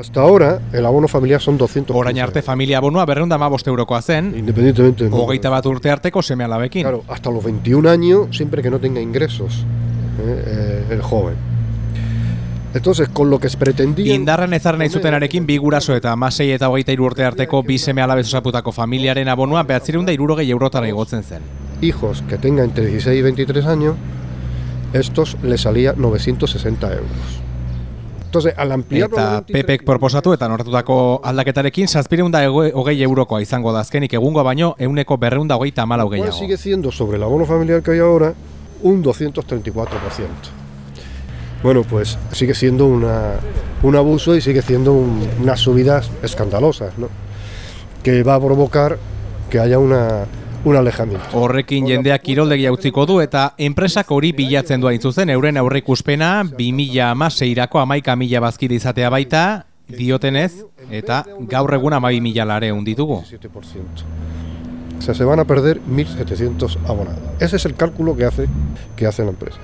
Hasta ahora, el abono familiar son 200 Orain arte familia abonua berreunda ma eurokoa zen, Independientemente hogeita bat urte arteko seme alabekin. Claro, hasta los 21 años, siempre que no tenga ingresos, ¿eh? Eh, el joven. Entonces, con lo que pretendía... Indarren ezaren nahi zutenarekin bi guraso eta amasei eta hogeita hiru urte arteko bi seme alabez osaputako familiaren abonua behatzireun da irurogei eurotara igotzen zen. hijos que tengan entre 16 y 23 años, estos les salía 960 euros. Entonces, al ampliarlo a Eta 23 PPek proposatu eta nortatutako aldaketarekin zazpireun da ego- hogei eurokoa izango da azkenik egungo baino euneko berreun da hogeita cual gehiago. sigue siendo sobre el abono familiar que hay ahora un 234%. Bueno, pues sigue siendo una, un abuso y sigue siendo un- unas subidas escandalosas, ¿no? Que va a provocar que haya una, un alejamiento. Horrekin jendeak kiroldegia utziko du eta enpresak hori bilatzen du hain zuzen euren aurreikuspena 2016rako amaika mila bazkide izatea baita diotenez eta gaur egun amabi mila lareun ditugu. 17%. O sea, se van a perder 1.700 abonados. Ese es el cálculo que hace, que hace la empresa.